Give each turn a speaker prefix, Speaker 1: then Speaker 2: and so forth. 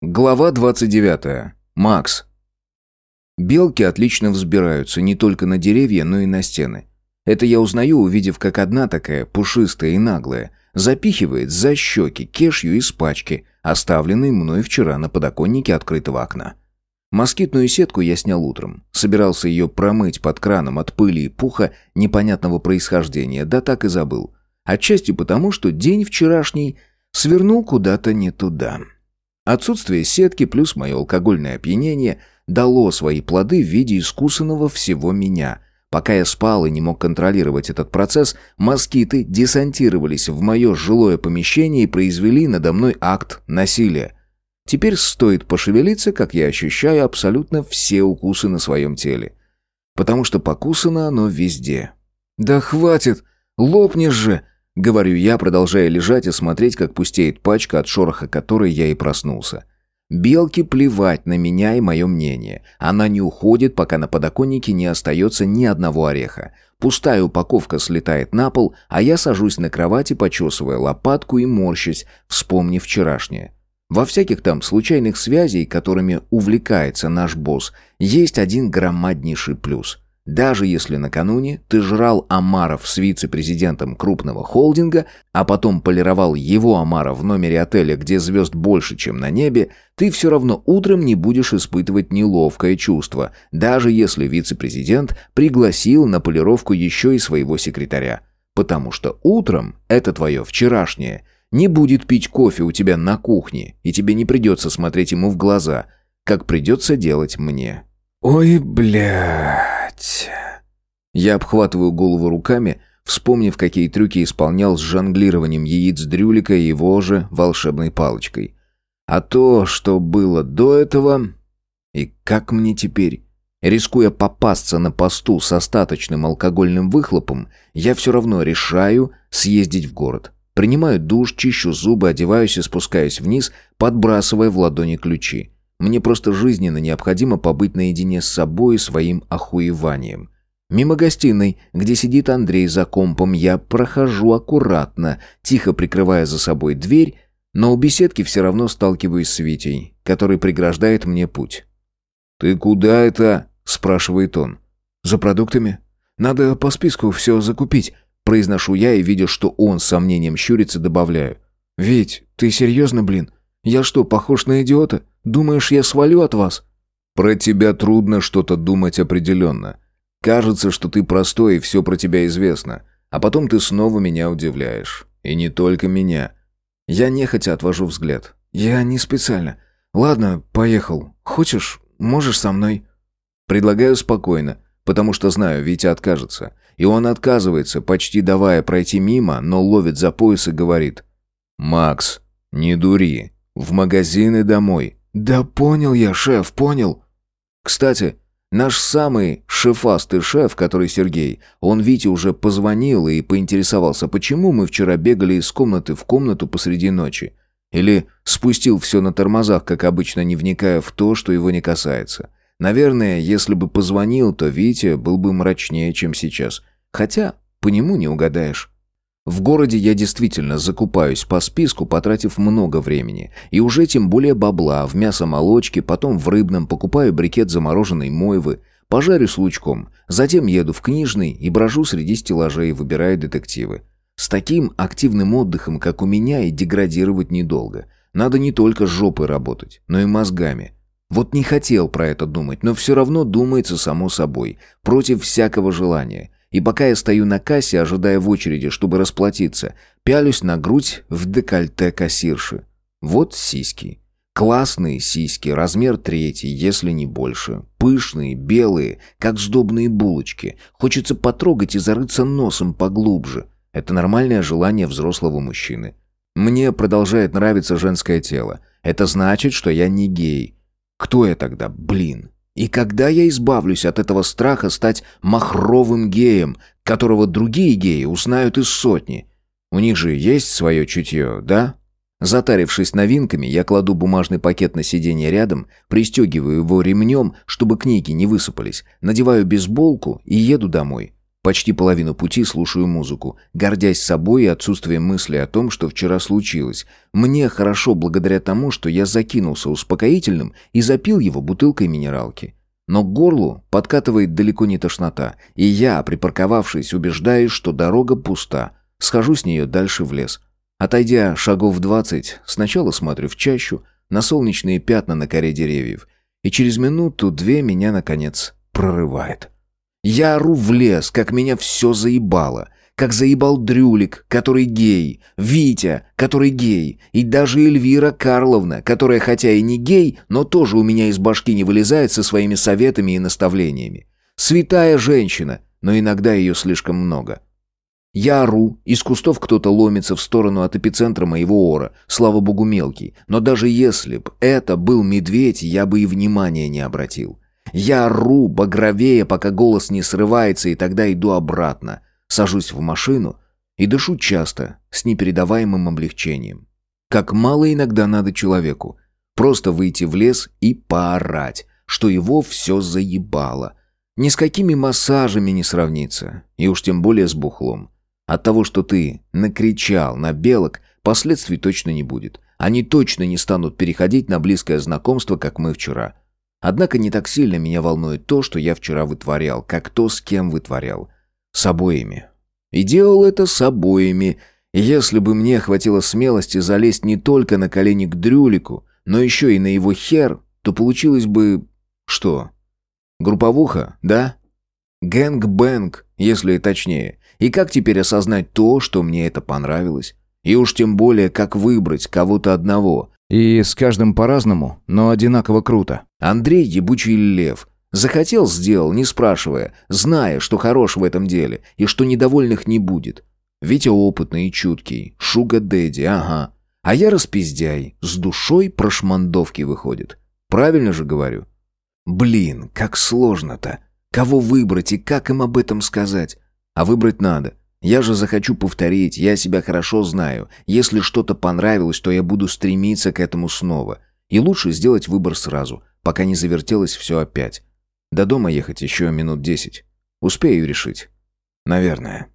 Speaker 1: Глава 29. Макс. Белки отлично взбираются не только на деревья, но и на стены. Это я узнаю, увидев, как одна такая, пушистая и наглая, запихивает за щеки кешью из пачки, оставленной мной вчера на подоконнике открытого окна. Москитную сетку я снял утром. Собирался ее промыть под краном от пыли и пуха непонятного происхождения, да так и забыл. Отчасти потому, что день вчерашний свернул куда-то не туда. Отсутствие сетки плюс мое алкогольное опьянение дало свои плоды в виде искусанного всего меня. Пока я спал и не мог контролировать этот процесс, москиты десантировались в мое жилое помещение и произвели надо мной акт насилия. Теперь стоит пошевелиться, как я ощущаю абсолютно все укусы на своем теле. Потому что покусано оно везде. «Да хватит! Лопнешь же!» Говорю я, продолжая лежать и смотреть, как пустеет пачка, от шороха которой я и проснулся. Белке плевать на меня и мое мнение. Она не уходит, пока на подоконнике не остается ни одного ореха. Пустая упаковка слетает на пол, а я сажусь на кровати, почесывая лопатку и морщась, вспомнив вчерашнее. Во всяких там случайных связей, которыми увлекается наш босс, есть один громаднейший плюс – даже если накануне ты жрал омаров с вице-президентом крупного холдинга, а потом полировал его омара в номере отеля, где звезд больше, чем на небе, ты все равно утром не будешь испытывать неловкое чувство, даже если вице-президент пригласил на полировку еще и своего секретаря. Потому что утром, это твое вчерашнее, не будет пить кофе у тебя на кухне, и тебе не придется смотреть ему в глаза, как придется делать мне. «Ой, бля...» Блять. Я обхватываю голову руками, вспомнив, какие трюки исполнял с жонглированием яиц дрюлика и его же волшебной палочкой. А то, что было до этого... И как мне теперь? Рискуя попасться на посту с остаточным алкогольным выхлопом, я все равно решаю съездить в город. Принимаю душ, чищу зубы, одеваюсь и спускаюсь вниз, подбрасывая в ладони ключи. Мне просто жизненно необходимо побыть наедине с собой и своим охуеванием. Мимо гостиной, где сидит Андрей за компом, я прохожу аккуратно, тихо прикрывая за собой дверь, но у беседки все равно сталкиваюсь с Витей, который преграждает мне путь. «Ты куда это?» – спрашивает он. «За продуктами. Надо по списку все закупить», – произношу я и, видя, что он с сомнением щурится, добавляю. «Вить, ты серьезно, блин? Я что, похож на идиота? Думаешь, я свалю от вас?» «Про тебя трудно что-то думать определенно. Кажется, что ты простой и все про тебя известно. А потом ты снова меня удивляешь. И не только меня. Я нехотя отвожу взгляд. Я не специально. Ладно, поехал. Хочешь, можешь со мной?» Предлагаю спокойно, потому что знаю, Витя откажется. И он отказывается, почти давая пройти мимо, но ловит за пояс и говорит. «Макс, не дури. В магазин и домой. «Да понял я, шеф, понял». «Кстати, наш самый шефастый шеф, который Сергей, он Вите уже позвонил и поинтересовался, почему мы вчера бегали из комнаты в комнату посреди ночи. Или спустил все на тормозах, как обычно, не вникая в то, что его не касается. Наверное, если бы позвонил, то Витя был бы мрачнее, чем сейчас. Хотя по нему не угадаешь. В городе я действительно закупаюсь по списку, потратив много времени. И уже тем более бабла в мясомолочке, потом в рыбном, покупаю брикет замороженной мойвы, пожарю с лучком, затем еду в книжный и брожу среди стеллажей, выбирая детективы. С таким активным отдыхом, как у меня, и деградировать недолго. Надо не только жопой работать, но и мозгами. Вот не хотел про это думать, но все равно думается само собой, против всякого желания – и пока я стою на кассе, ожидая в очереди, чтобы расплатиться, пялюсь на грудь в декольте кассирши. Вот сиськи. Классные сиськи, размер третий, если не больше. Пышные, белые, как сдобные булочки. Хочется потрогать и зарыться носом поглубже. Это нормальное желание взрослого мужчины. Мне продолжает нравиться женское тело. Это значит, что я не гей. Кто я тогда, блин? И когда я избавлюсь от этого страха стать махровым геем, которого другие геи узнают из сотни? У них же есть свое чутье, да? Затарившись новинками, я кладу бумажный пакет на сиденье рядом, пристегиваю его ремнем, чтобы книги не высыпались, надеваю бейсболку и еду домой. Почти половину пути слушаю музыку, гордясь собой и отсутствием мысли о том, что вчера случилось. Мне хорошо благодаря тому, что я закинулся успокоительным и запил его бутылкой минералки. Но к горлу подкатывает далеко не тошнота, и я, припарковавшись, убеждаюсь, что дорога пуста. Схожу с нее дальше в лес. Отойдя шагов двадцать, сначала смотрю в чащу, на солнечные пятна на коре деревьев, и через минуту-две меня, наконец, прорывает. Я ору в лес, как меня все заебало. Как заебал Дрюлик, который гей, Витя, который гей, и даже Эльвира Карловна, которая хотя и не гей, но тоже у меня из башки не вылезает со своими советами и наставлениями. Святая женщина, но иногда ее слишком много. Я ору, из кустов кто-то ломится в сторону от эпицентра моего ора, слава богу мелкий, но даже если б это был медведь, я бы и внимания не обратил. Я ору, багровее, пока голос не срывается, и тогда иду обратно. Сажусь в машину и дышу часто, с непередаваемым облегчением. Как мало иногда надо человеку. Просто выйти в лес и поорать, что его все заебало. Ни с какими массажами не сравнится, и уж тем более с бухлом. От того, что ты накричал на белок, последствий точно не будет. Они точно не станут переходить на близкое знакомство, как мы вчера. Однако не так сильно меня волнует то, что я вчера вытворял, как то, с кем вытворял. С обоими. И делал это с обоими. Если бы мне хватило смелости залезть не только на колени к Дрюлику, но еще и на его хер, то получилось бы... Что? Групповуха, да? Гэнг-бэнг, если точнее. И как теперь осознать то, что мне это понравилось? И уж тем более, как выбрать кого-то одного,
Speaker 2: и с каждым по-разному, но одинаково круто.
Speaker 1: Андрей ебучий лев. Захотел, сделал, не спрашивая, зная, что хорош в этом деле и что недовольных не будет. Витя опытный и чуткий, шуга-дэдди, ага. А я распиздяй, с душой прошмандовки выходит. Правильно же говорю? Блин, как сложно-то. Кого выбрать и как им об этом сказать? А выбрать надо. Я же захочу повторить, я себя хорошо знаю. Если что-то понравилось, то я буду стремиться к этому снова. И лучше сделать выбор сразу, пока не завертелось все опять. До дома ехать еще минут десять. Успею решить. Наверное.